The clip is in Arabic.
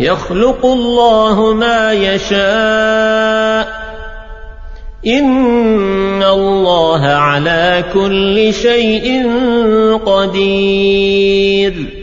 يخلق الله ما يشاء. إن الله على كل شيء قدير.